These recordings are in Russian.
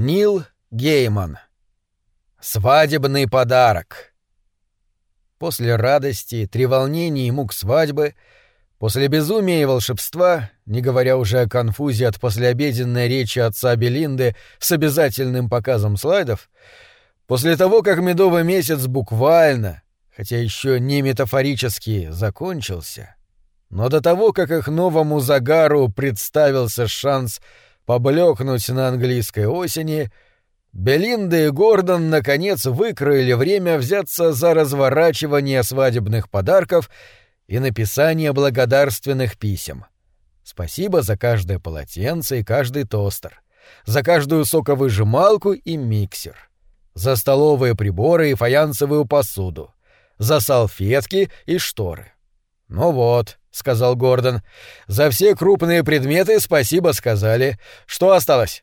Нил Гейман. Свадебный подарок. После радости, треволнений и мук свадьбы, после безумия и волшебства, не говоря уже о конфузе от послеобеденной речи отца Белинды с обязательным показом слайдов, после того, как медовый месяц буквально, хотя еще не метафорически, закончился, но до того, как их новому загару представился шанс — поблекнуть на английской осени, Белинда и Гордон наконец выкроили время взяться за разворачивание свадебных подарков и написание благодарственных писем. Спасибо за каждое полотенце и каждый тостер, за каждую соковыжималку и миксер, за столовые приборы и фаянсовую посуду, за салфетки и шторы. Ну вот, — сказал Гордон. «За все крупные предметы спасибо сказали. Что осталось?»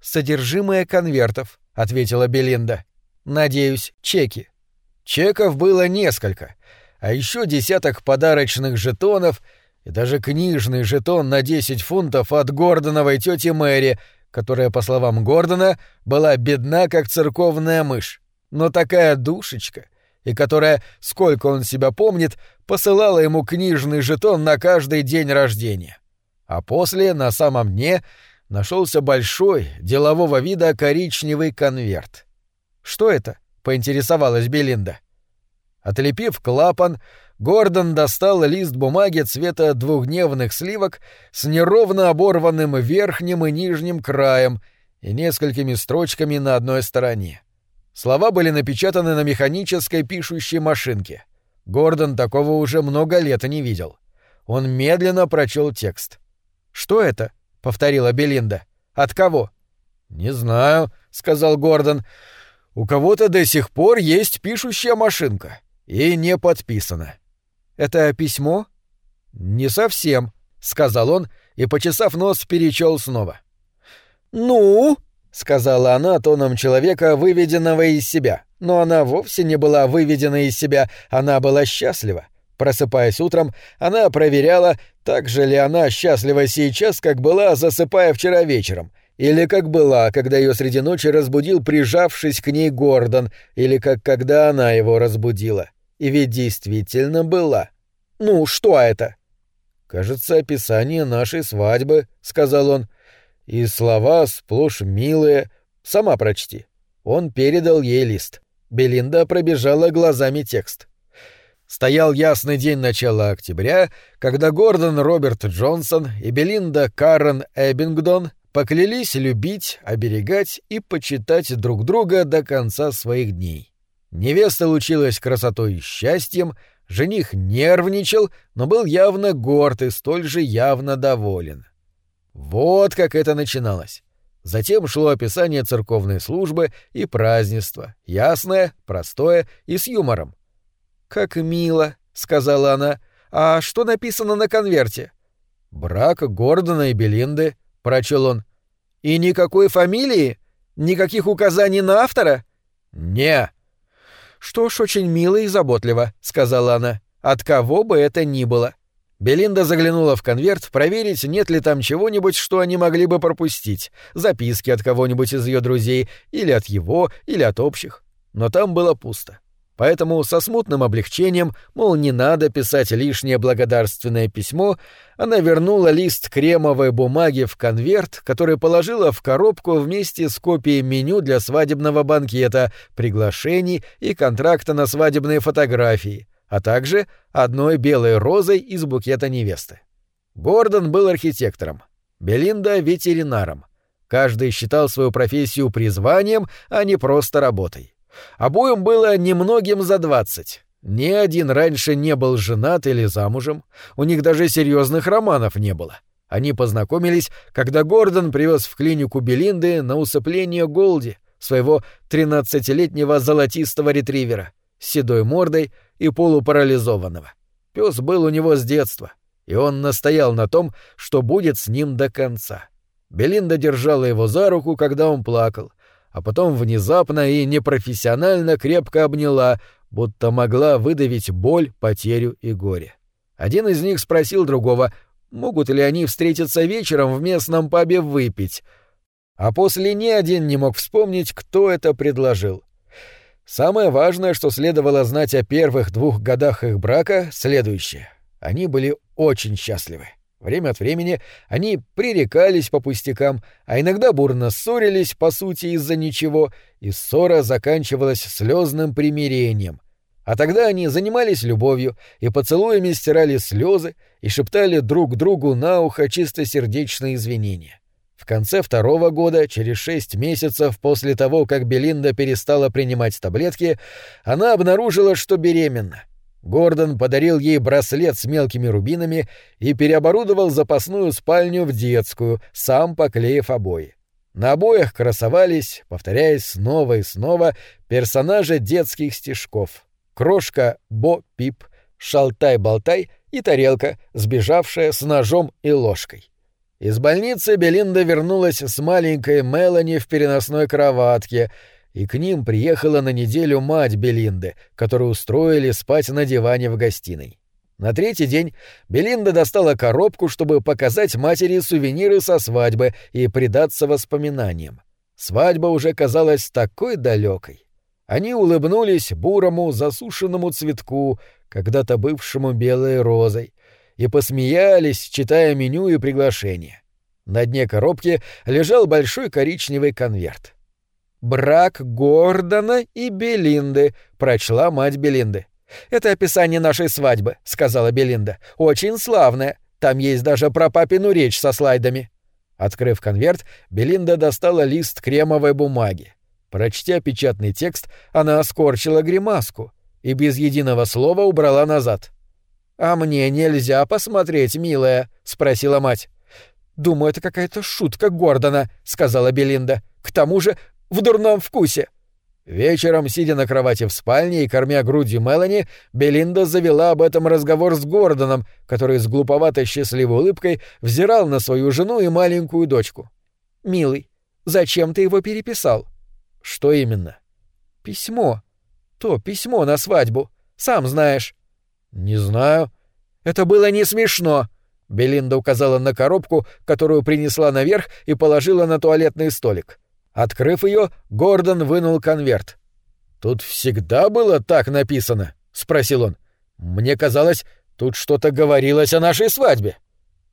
«Содержимое конвертов», — ответила Белинда. «Надеюсь, чеки». Чеков было несколько, а еще десяток подарочных жетонов и даже книжный жетон на 10 фунтов от Гордоновой тети Мэри, которая, по словам Гордона, была бедна, как церковная мышь. Но такая душечка — и которая, сколько он себя помнит, посылала ему книжный жетон на каждый день рождения. А после, на самом дне, нашелся большой, делового вида коричневый конверт. «Что это?» — поинтересовалась Белинда. Отлепив клапан, Гордон достал лист бумаги цвета двухдневных сливок с неровно оборванным верхним и нижним краем и несколькими строчками на одной стороне. Слова были напечатаны на механической пишущей машинке. Гордон такого уже много лет не видел. Он медленно прочел текст. «Что это?» — повторила Белинда. «От кого?» «Не знаю», — сказал Гордон. «У кого-то до сих пор есть пишущая машинка. И не подписано». «Это письмо?» «Не совсем», — сказал он и, почесав нос, перечел снова. «Ну?» Сказала она тоном человека, выведенного из себя. Но она вовсе не была выведена из себя, она была счастлива. Просыпаясь утром, она проверяла, так же ли она счастлива сейчас, как была, засыпая вчера вечером, или как была, когда ее среди ночи разбудил прижавшись к ней Гордон, или как когда она его разбудила. И ведь действительно была. «Ну, что это?» «Кажется, описание нашей свадьбы», — сказал он. И слова сплошь милые. Сама прочти. Он передал ей лист. Белинда пробежала глазами текст. Стоял ясный день начала октября, когда Гордон Роберт Джонсон и Белинда Карен Эббингдон поклялись любить, оберегать и почитать друг друга до конца своих дней. Невеста лучилась красотой и счастьем, жених нервничал, но был явно горд и столь же явно доволен. Вот как это начиналось. Затем шло описание церковной службы и празднества, ясное, простое и с юмором. «Как мило», — сказала она. «А что написано на конверте?» «Брак Гордона и Белинды», — прочел он. «И никакой фамилии? Никаких указаний на автора?» «Не». «Что ж, очень мило и заботливо», — сказала она. «От кого бы это ни было». Белинда заглянула в конверт проверить, нет ли там чего-нибудь, что они могли бы пропустить, записки от кого-нибудь из ее друзей, или от его, или от общих. Но там было пусто. Поэтому со смутным облегчением, мол, не надо писать лишнее благодарственное письмо, она вернула лист кремовой бумаги в конверт, который положила в коробку вместе с копией меню для свадебного банкета, приглашений и контракта на свадебные фотографии — а также одной белой розой из букета невесты. Гордон был архитектором, Белинда — ветеринаром. Каждый считал свою профессию призванием, а не просто работой. Обоим было немногим за двадцать. Ни один раньше не был женат или замужем, у них даже серьезных романов не было. Они познакомились, когда Гордон привез в клинику Белинды на усыпление Голди, своего тринадцатилетнего золотистого ретривера, с седой мордой и полупарализованного. Пес был у него с детства, и он настоял на том, что будет с ним до конца. Белинда держала его за руку, когда он плакал, а потом внезапно и непрофессионально крепко обняла, будто могла выдавить боль, потерю и горе. Один из них спросил другого, могут ли они встретиться вечером в местном пабе выпить. А после ни один не мог вспомнить, кто это предложил. Самое важное, что следовало знать о первых двух годах их брака, следующее. Они были очень счастливы. Время от времени они пререкались по пустякам, а иногда бурно ссорились, по сути, из-за ничего, и ссора заканчивалась слезным примирением. А тогда они занимались любовью и поцелуями стирали слезы и шептали друг другу на ухо чистосердечные извинения. В конце второго года, через шесть месяцев после того, как Белинда перестала принимать таблетки, она обнаружила, что беременна — Гордон подарил ей браслет с мелкими рубинами и переоборудовал запасную спальню в детскую, сам поклеив обои. На обоях красовались, повторяясь снова и снова, персонажи детских стишков. Крошка Бо-Пип, Шалтай-Болтай и тарелка, сбежавшая с ножом и ложкой. Из больницы Белинда вернулась с маленькой Мелани в переносной кроватке — и к ним приехала на неделю мать Белинды, которую устроили спать на диване в гостиной. На третий день Белинда достала коробку, чтобы показать матери сувениры со свадьбы и предаться воспоминаниям. Свадьба уже казалась такой далекой. Они улыбнулись бурому засушенному цветку, когда-то бывшему белой розой, и посмеялись, читая меню и приглашение. На дне коробки лежал большой коричневый конверт. «Брак Гордона и Белинды», — прочла мать Белинды. «Это описание нашей свадьбы», — сказала Белинда. «Очень славное. Там есть даже про папину речь со слайдами». Открыв конверт, Белинда достала лист кремовой бумаги. Прочтя печатный текст, она скорчила гримаску и без единого слова убрала назад. «А мне нельзя посмотреть, милая?» — спросила мать. «Думаю, это какая-то шутка Гордона», — сказала Белинда. «К тому же в дурном вкусе. Вечером, сидя на кровати в спальне и кормя грудью Мелани, Белинда завела об этом разговор с Гордоном, который с глуповатой счастливой улыбкой взирал на свою жену и маленькую дочку. «Милый, зачем ты его переписал?» «Что именно?» «Письмо. То письмо на свадьбу. Сам знаешь». «Не знаю». «Это было не смешно», Белинда указала на коробку, которую принесла наверх и положила на туалетный столик. Открыв ее, Гордон вынул конверт. «Тут всегда было так написано?» — спросил он. «Мне казалось, тут что-то говорилось о нашей свадьбе».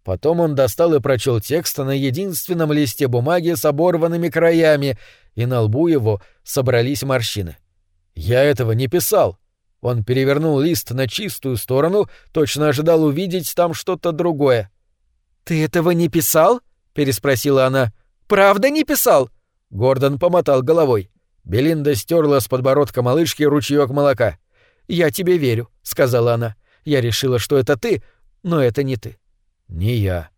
Потом он достал и прочел текст на единственном листе бумаги с оборванными краями, и на лбу его собрались морщины. «Я этого не писал». Он перевернул лист на чистую сторону, точно ожидал увидеть там что-то другое. «Ты этого не писал?» — переспросила она. «Правда не писал?» Гордон помотал головой. Белинда стерла с подбородка малышки ручеек молока. «Я тебе верю», — сказала она. «Я решила, что это ты, но это не ты». «Не я».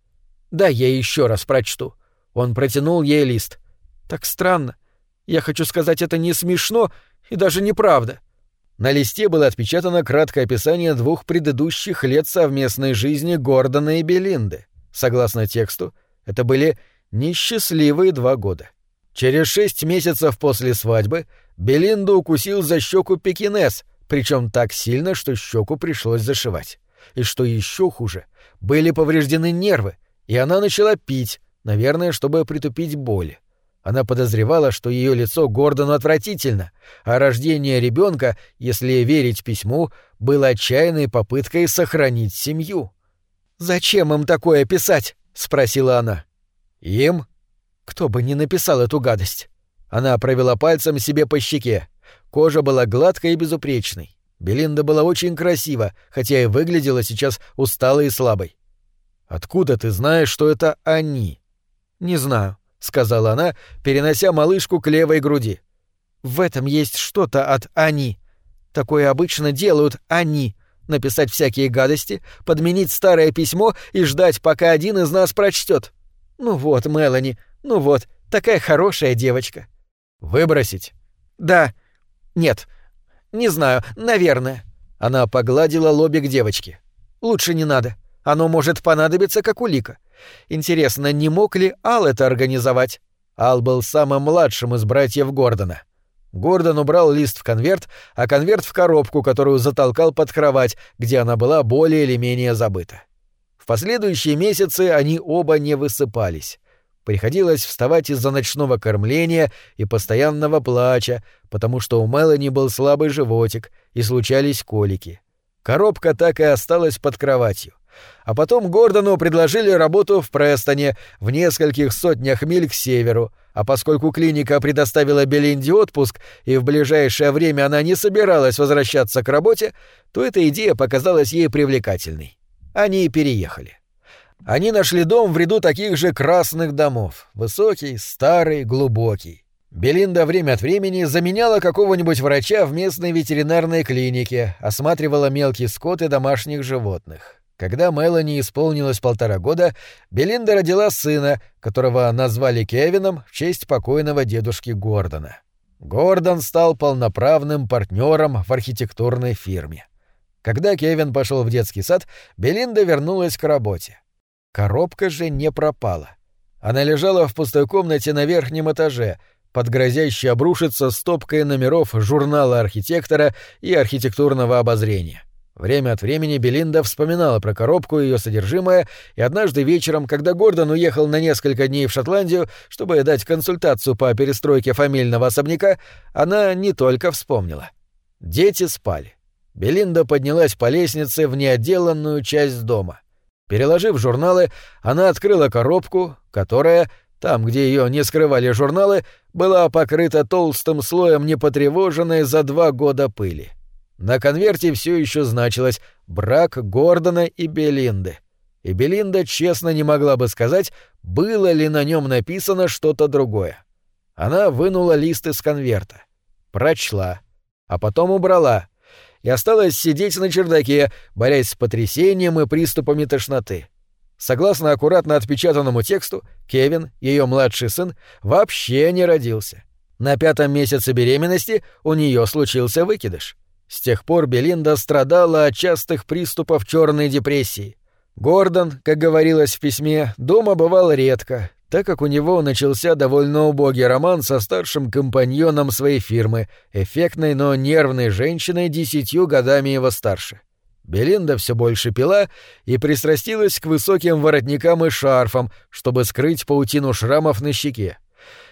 «Да, я еще раз прочту». Он протянул ей лист. «Так странно. Я хочу сказать, это не смешно и даже неправда». На листе было отпечатано краткое описание двух предыдущих лет совместной жизни Гордона и Белинды. Согласно тексту, это были несчастливые два года. Через шесть месяцев после свадьбы Белинду укусил за щеку пекинес, причем так сильно, что щеку пришлось зашивать. И что еще хуже, были повреждены нервы, и она начала пить, наверное, чтобы притупить боль. Она подозревала, что ее лицо Гордону отвратительно, а рождение ребенка, если верить письму, было отчаянной попыткой сохранить семью. «Зачем им такое писать?» — спросила она. «Им?» Кто бы ни написал эту гадость. Она провела пальцем себе по щеке. Кожа была гладкой и безупречной. Белинда была очень красива, хотя и выглядела сейчас усталой и слабой. «Откуда ты знаешь, что это они?» «Не знаю», — сказала она, перенося малышку к левой груди. «В этом есть что-то от «они». Такое обычно делают «они», написать всякие гадости, подменить старое письмо и ждать, пока один из нас прочтет. Ну вот, Мелани, ну вот, такая хорошая девочка. Выбросить? Да. Нет. Не знаю, наверное. Она погладила лобик девочки. Лучше не надо. Оно может понадобиться как улика. Интересно, не мог ли Ал это организовать? Ал был самым младшим из братьев Гордона. Гордон убрал лист в конверт, а конверт в коробку, которую затолкал под кровать, где она была более или менее забыта. В последующие месяцы они оба не высыпались. приходилось вставать из-за ночного кормления и постоянного плача, потому что у Мелани был слабый животик и случались колики. Коробка так и осталась под кроватью. А потом Гордону предложили работу в Престоне, в нескольких сотнях миль к северу, а поскольку клиника предоставила Белинде отпуск и в ближайшее время она не собиралась возвращаться к работе, то эта идея показалась ей привлекательной. Они переехали. Они нашли дом в ряду таких же красных домов, высокий, старый, глубокий. Белинда время от времени заменяла какого-нибудь врача в местной ветеринарной клинике, осматривала мелкий скот и домашних животных. Когда Мелани исполнилось полтора года, Белинда родила сына, которого назвали Кевином в честь покойного дедушки Гордона. Гордон стал полноправным партнером в архитектурной фирме. Когда Кевин пошел в детский сад, Белинда вернулась к работе. Коробка же не пропала. Она лежала в пустой комнате на верхнем этаже — под грозящей обрушиться стопкой номеров журнала архитектора и архитектурного обозрения. Время от времени Белинда вспоминала про коробку и ее содержимое, и однажды вечером, когда Гордон уехал на несколько дней в Шотландию, чтобы дать консультацию по перестройке фамильного особняка, она не только вспомнила. Дети спали. Белинда поднялась по лестнице в неотделанную часть дома. Переложив журналы, она открыла коробку, которая, там, где ее не скрывали журналы, была покрыта толстым слоем непотревоженной за два года пыли. На конверте все еще значилось «брак Гордона и Белинды». И Белинда честно не могла бы сказать, было ли на нем написано что-то другое. Она вынула лист из конверта, прочла, а потом убрала и осталась сидеть на чердаке, борясь с потрясением и приступами тошноты. Согласно аккуратно отпечатанному тексту, Кевин, ее младший сын, вообще не родился. На пятом месяце беременности у нее случился выкидыш. С тех пор Белинда страдала от частых приступов черной депрессии. Гордон, как говорилось в письме, дома бывал редко, так как у него начался довольно убогий роман со старшим компаньоном своей фирмы, эффектной, но нервной женщиной десятью годами его старше. Белинда все больше пила и пристрастилась к высоким воротникам и шарфам, чтобы скрыть паутину шрамов на щеке.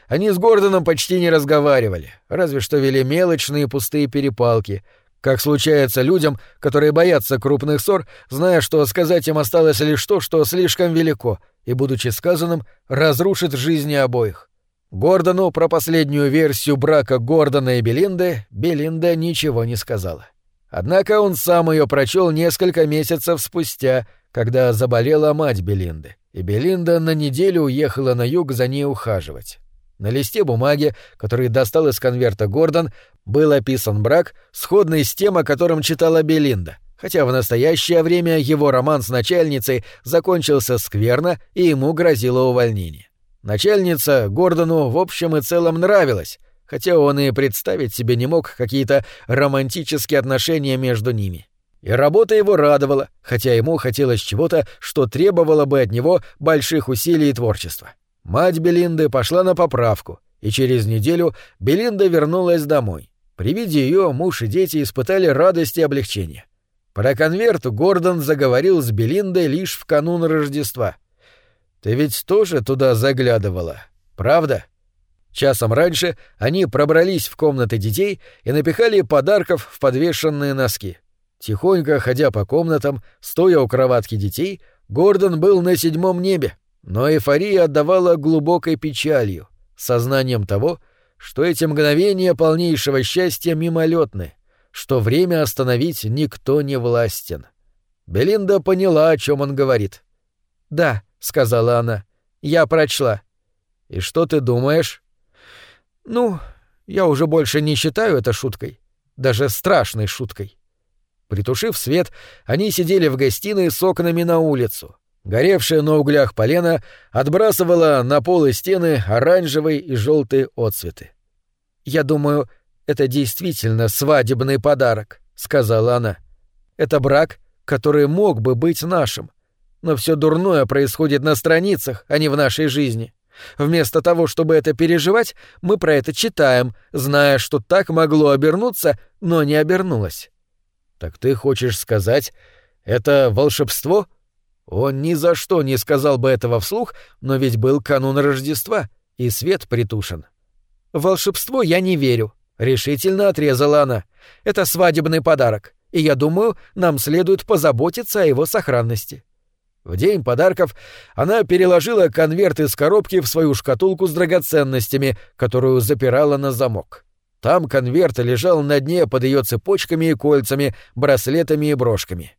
Они с Гордоном почти не разговаривали, разве что вели мелочные пустые перепалки, как случается людям, которые боятся крупных ссор, зная, что сказать им осталось лишь то, что слишком велико, и, будучи сказанным, разрушит жизни обоих. Гордону про последнюю версию брака Гордона и Белинды Белинда ничего не сказала. Однако он сам ее прочел несколько месяцев спустя, когда заболела мать Белинды, и Белинда на неделю уехала на юг за ней ухаживать. На листе бумаги, который достал из конверта Гордон, был описан брак, сходный с тем, о котором читала Белинда, хотя в настоящее время его роман с начальницей закончился скверно и ему грозило увольнение. Начальница Гордону в общем и целом нравилась, хотя он и представить себе не мог какие-то романтические отношения между ними. И работа его радовала, хотя ему хотелось чего-то, что требовало бы от него больших усилий и творчества. Мать Белинды пошла на поправку, и через неделю Белинда вернулась домой. При виде ее муж и дети испытали радость и облегчение. Про конверт Гордон заговорил с Белиндой лишь в канун Рождества. «Ты ведь тоже туда заглядывала, правда?» Часом раньше они пробрались в комнаты детей и напихали подарков в подвешенные носки. Тихонько ходя по комнатам, стоя у кроватки детей, Гордон был на седьмом небе, но эйфория отдавала глубокой печалью, сознанием того, что эти мгновения полнейшего счастья мимолетны, что время остановить никто не властен. Белинда поняла, о чем он говорит. «Да», — сказала она, — «я прочла». «И что ты думаешь?» Ну, я уже больше не считаю это шуткой, даже страшной шуткой. Притушив свет, они сидели в гостиной с окнами на улицу. Горевшая на углях полена отбрасывала на пол и стены оранжевые и желтые отцветы. «Я думаю, это действительно свадебный подарок», — сказала она. «Это брак, который мог бы быть нашим. Но все дурное происходит на страницах, а не в нашей жизни. Вместо того, чтобы это переживать, мы про это читаем, зная, что так могло обернуться, но не обернулось. Так ты хочешь сказать, это волшебство? Он ни за что не сказал бы этого вслух, но ведь был канун Рождества, и свет притушен. «Волшебство я не верю», — решительно отрезала она. «Это свадебный подарок, и я думаю, нам следует позаботиться о его сохранности». В день подарков она переложила конверт из коробки в свою шкатулку с драгоценностями, которую запирала на замок. Там конверт лежал на дне под ее цепочками и кольцами, браслетами и брошками.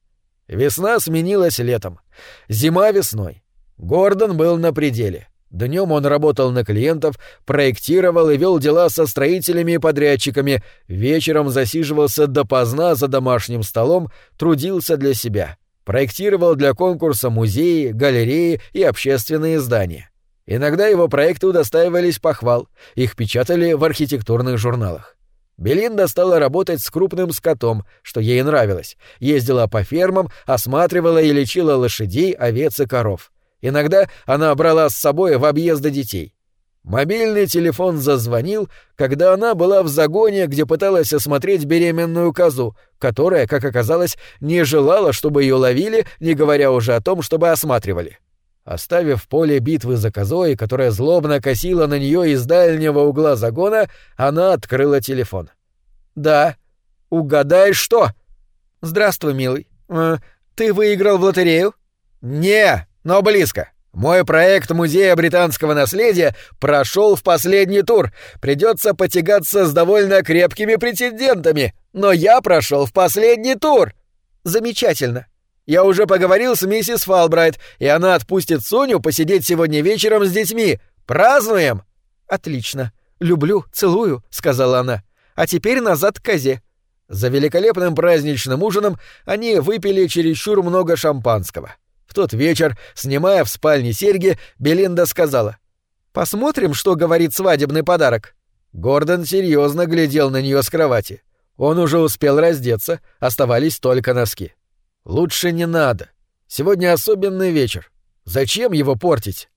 Весна сменилась летом. Зима весной. Гордон был на пределе. Днем он работал на клиентов, проектировал и вел дела со строителями и подрядчиками, вечером засиживался допоздна за домашним столом, трудился для себя. Проектировал для конкурса музеи, галереи и общественные здания. Иногда его проекты удостаивались похвал, их печатали в архитектурных журналах. Белинда стала работать с крупным скотом, что ей нравилось. Ездила по фермам, осматривала и лечила лошадей, овец и коров. Иногда она брала с собой в объезды детей. Мобильный телефон зазвонил, когда она была в загоне, где пыталась осмотреть беременную козу, которая, как оказалось, не желала, чтобы ее ловили, не говоря уже о том, чтобы осматривали. Оставив поле битвы за козой, которая злобно косила на нее из дальнего угла загона, она открыла телефон. «Да. Угадай, что?» «Здравствуй, милый. Э, ты выиграл в лотерею?» «Не, но близко. Мой проект Музея британского наследия прошел в последний тур. Придется потягаться с довольно крепкими претендентами. Но я прошел в последний тур. Замечательно. Я уже поговорил с миссис Фалбрайт, и она отпустит Соню посидеть сегодня вечером с детьми. Празднуем!» «Отлично. Люблю, целую», — сказала она. «А теперь назад к козе». За великолепным праздничным ужином они выпили чересчур много шампанского. В тот вечер, снимая в спальне серьги, Белинда сказала. «Посмотрим, что говорит свадебный подарок». Гордон серьезно глядел на нее с кровати. Он уже успел раздеться, оставались только носки. Лучше не надо. Сегодня особенный вечер. Зачем его портить?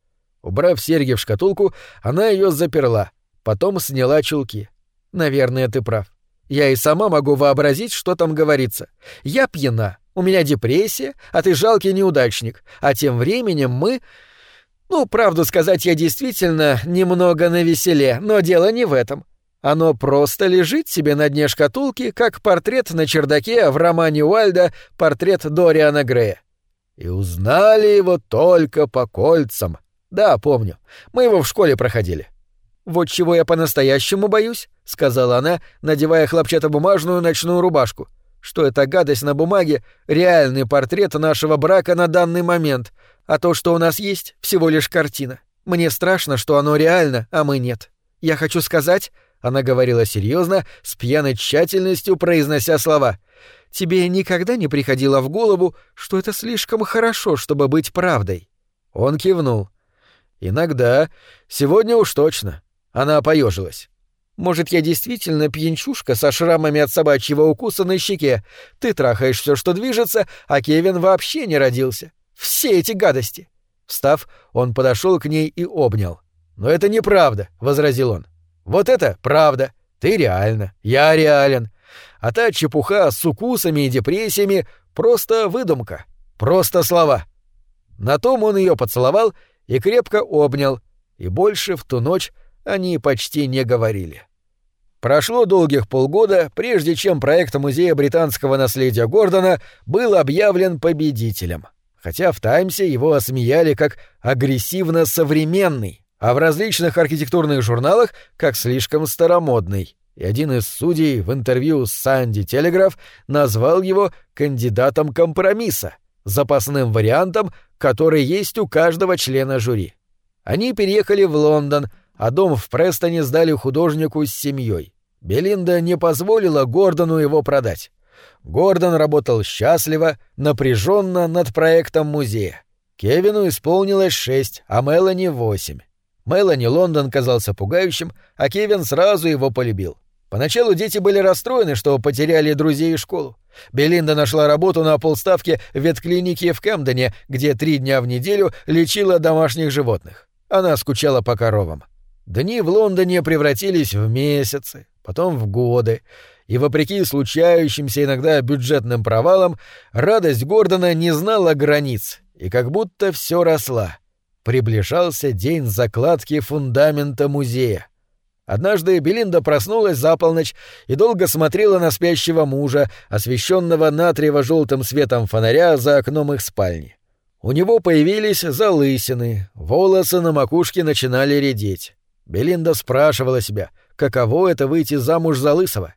Убрав серьги в шкатулку, она ее заперла, потом сняла чулки. Наверное, ты прав. Я и сама могу вообразить, что там говорится. Я пьяна, у меня депрессия, а ты жалкий неудачник. А тем временем мы... Ну, правду сказать, я действительно немного навеселе, но дело не в этом. Оно просто лежит себе на дне шкатулки, как портрет на чердаке в романе Уальда «Портрет Дориана Грея». И узнали его только по кольцам. Да, помню. Мы его в школе проходили. «Вот чего я по-настоящему боюсь», — сказала она, надевая хлопчатобумажную ночную рубашку, «что эта гадость на бумаге — реальный портрет нашего брака на данный момент, а то, что у нас есть, всего лишь картина. Мне страшно, что оно реально, а мы нет. Я хочу сказать, она говорила серьезно, с пьяной тщательностью произнося слова. «Тебе никогда не приходило в голову, что это слишком хорошо, чтобы быть правдой?» Он кивнул. «Иногда. Сегодня уж точно». Она поежилась. «Может, я действительно пьянчушка со шрамами от собачьего укуса на щеке? Ты трахаешь все, что движется, а Кевин вообще не родился. Все эти гадости!» Встав, он подошел к ней и обнял. «Но это неправда», — возразил он. Вот это правда. Ты реально, я реален. А та чепуха с укусами и депрессиями — просто выдумка, просто слова. На том он ее поцеловал и крепко обнял, и больше в ту ночь они почти не говорили. Прошло долгих полгода, прежде чем проект Музея британского наследия Гордона был объявлен победителем, хотя в «Таймсе» его осмеяли как агрессивно современный, а в различных архитектурных журналах как слишком старомодный, и один из судей в интервью с Санди Телеграф назвал его кандидатом компромисса, запасным вариантом, который есть у каждого члена жюри. Они переехали в Лондон, а дом в Престоне сдали художнику с семьей. Белинда не позволила Гордону его продать. Гордон работал счастливо, напряженно над проектом музея. Кевину исполнилось шесть, а Мелани — восемь. Мелани Лондон казался пугающим, а Кевин сразу его полюбил. Поначалу дети были расстроены, что потеряли друзей и школу. Белинда нашла работу на полставке в ветклинике в Кэмдене, где три дня в неделю лечила домашних животных. Она скучала по коровам. Дни в Лондоне превратились в месяцы, потом в годы, и, вопреки случающимся иногда бюджетным провалам, радость Гордона не знала границ, и как будто все росла. Приближался день закладки фундамента музея. Однажды Белинда проснулась за полночь и долго смотрела на спящего мужа, освещенного натриево-желтым светом фонаря за окном их спальни. У него появились залысины, волосы на макушке начинали редеть. Белинда спрашивала себя, каково это выйти замуж за лысого,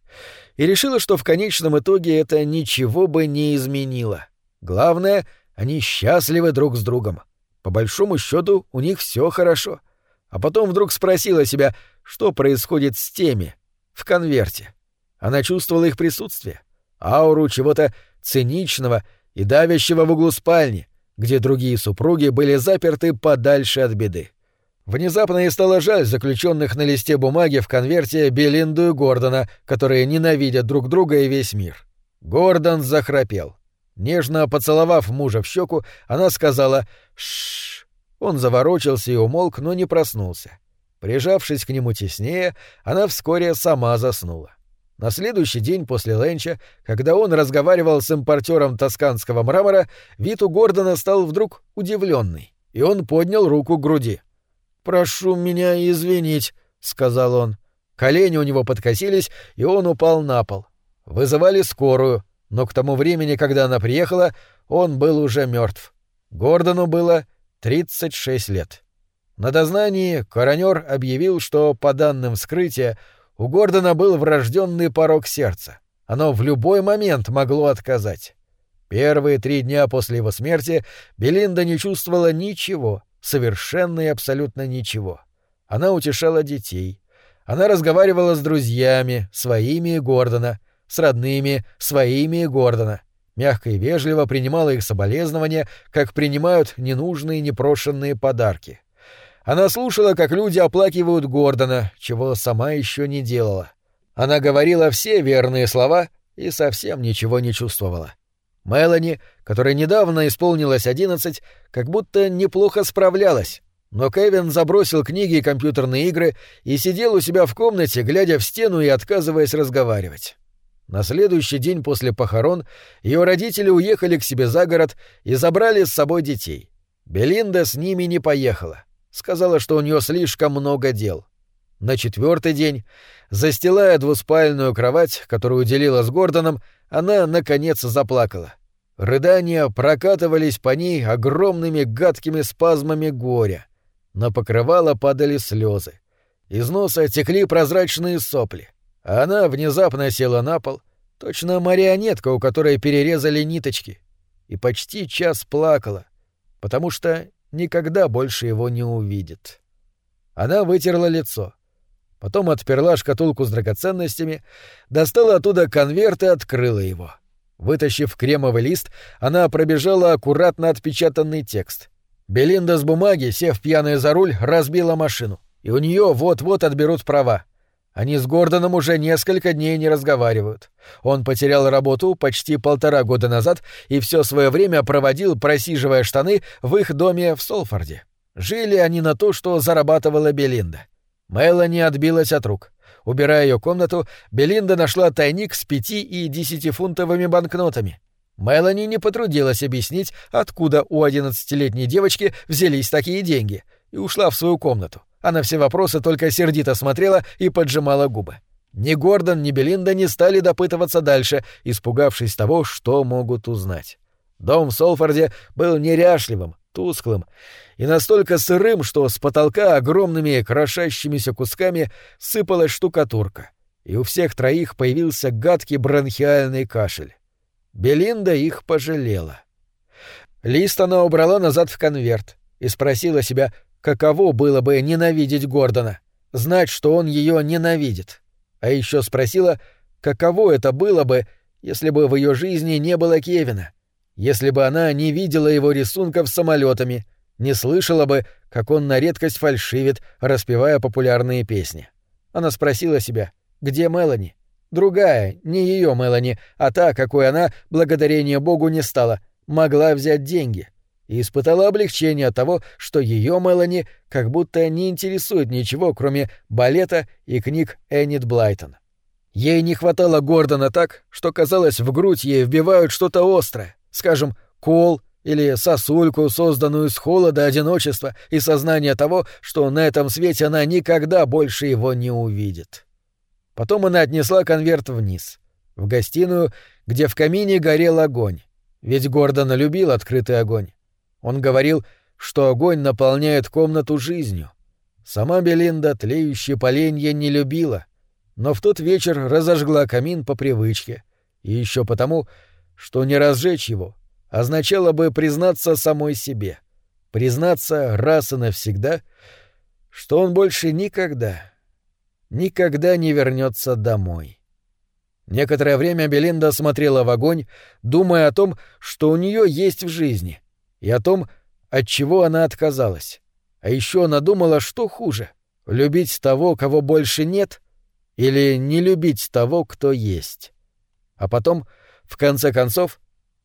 и решила, что в конечном итоге это ничего бы не изменило. Главное, они счастливы друг с другом. По большому счету у них все хорошо. А потом вдруг спросила себя, что происходит с теми в конверте. Она чувствовала их присутствие, ауру чего-то циничного и давящего в углу спальни, где другие супруги были заперты подальше от беды. Внезапно ей стало жаль заключенных на листе бумаги в конверте Белинду и Гордона, которые ненавидят друг друга и весь мир. Гордон захрапел. Нежно поцеловав мужа в щеку, она сказала «Шшш». Он заворочился и умолк, но не проснулся. Прижавшись к нему теснее, она вскоре сама заснула. На следующий день после ленча, когда он разговаривал с импортером тосканского мрамора, вид у Гордона стал вдруг удивленный, и он поднял руку к груди. «Прошу меня извинить», — сказал он. Колени у него подкосились, и он упал на пол. Вызывали скорую, но к тому времени, когда она приехала, он был уже мертв. Гордону было 36 лет. На дознании коронер объявил, что, по данным вскрытия, у Гордона был врожденный порог сердца. Оно в любой момент могло отказать. Первые три дня после его смерти Белинда не чувствовала ничего, совершенно и абсолютно ничего. Она утешала детей. Она разговаривала с друзьями, своими и Гордона — с родными, своими и Гордона. Мягко и вежливо принимала их соболезнования, как принимают ненужные непрошенные подарки. Она слушала, как люди оплакивают Гордона, чего сама еще не делала. Она говорила все верные слова и совсем ничего не чувствовала. Мелани, которой недавно исполнилось одиннадцать, как будто неплохо справлялась, но Кевин забросил книги и компьютерные игры и сидел у себя в комнате, глядя в стену и отказываясь разговаривать. На следующий день после похорон ее родители уехали к себе за город и забрали с собой детей. Белинда с ними не поехала. Сказала, что у нее слишком много дел. На четвертый день, застилая двуспальную кровать, которую делила с Гордоном, она, наконец, заплакала. Рыдания прокатывались по ней огромными гадкими спазмами горя. На покрывало падали слезы. Из носа текли прозрачные сопли — она внезапно села на пол, точно марионетка, у которой перерезали ниточки, и почти час плакала, потому что никогда больше его не увидит. Она вытерла лицо, потом отперла шкатулку с драгоценностями, достала оттуда конверт и открыла его. Вытащив кремовый лист, она пробежала аккуратно отпечатанный текст. Белинда с бумаги, сев пьяная за руль, разбила машину, и у нее вот-вот отберут права. Они с Гордоном уже несколько дней не разговаривают. Он потерял работу почти полтора года назад и все свое время проводил, просиживая штаны, в их доме в Солфорде. Жили они на то, что зарабатывала Белинда. Мелани отбилась от рук. Убирая ее комнату, Белинда нашла тайник с пяти и десятифунтовыми банкнотами. Мелани не потрудилась объяснить, откуда у одиннадцатилетней девочки взялись такие деньги, и ушла в свою комнату а на все вопросы только сердито смотрела и поджимала губы. Ни Гордон, ни Белинда не стали допытываться дальше, испугавшись того, что могут узнать. Дом в Солфорде был неряшливым, тусклым и настолько сырым, что с потолка огромными крошащимися кусками сыпалась штукатурка, и у всех троих появился гадкий бронхиальный кашель. Белинда их пожалела. Лист она убрала назад в конверт и спросила себя, Каково было бы ненавидеть Гордона, знать, что он ее ненавидит. А еще спросила, каково это было бы, если бы в ее жизни не было Кевина, если бы она не видела его рисунков с самолетами, не слышала бы, как он на редкость фальшивит, распевая популярные песни. Она спросила себя, где Мелани? Другая, не ее Мелани, а та, какой она, благодарение Богу, не стала, могла взять деньги — и испытала облегчение от того, что ее Мелани как будто не интересует ничего, кроме балета и книг Эннет Блайтон. Ей не хватало Гордона так, что, казалось, в грудь ей вбивают что-то острое, скажем, кол или сосульку, созданную с холода, одиночества и сознания того, что на этом свете она никогда больше его не увидит. Потом она отнесла конверт вниз, в гостиную, где в камине горел огонь. Ведь Гордон любил открытый огонь. Он говорил, что огонь наполняет комнату жизнью. Сама Белинда тлеющие поленья не любила, но в тот вечер разожгла камин по привычке, и еще потому, что не разжечь его означало бы признаться самой себе, признаться раз и навсегда, что он больше никогда, никогда не вернется домой. Некоторое время Белинда смотрела в огонь, думая о том, что у нее есть в жизни, и о том, от чего она отказалась. А еще она думала, что хуже — любить того, кого больше нет, или не любить того, кто есть. А потом, в конце концов,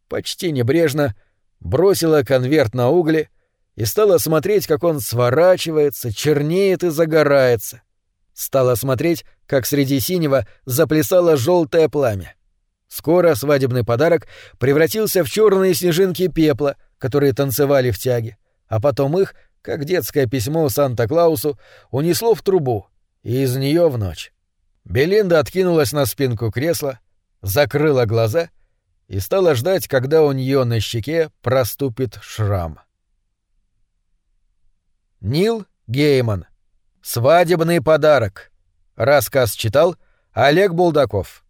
почти небрежно, бросила конверт на угли и стала смотреть, как он сворачивается, чернеет и загорается. Стала смотреть, как среди синего заплясало желтое пламя. Скоро свадебный подарок превратился в черные снежинки пепла, которые танцевали в тяге, а потом их, как детское письмо Санта-Клаусу, унесло в трубу, и из нее в ночь. Белинда откинулась на спинку кресла, закрыла глаза и стала ждать, когда у нее на щеке проступит шрам. Нил Гейман. Свадебный подарок. Рассказ читал Олег Булдаков.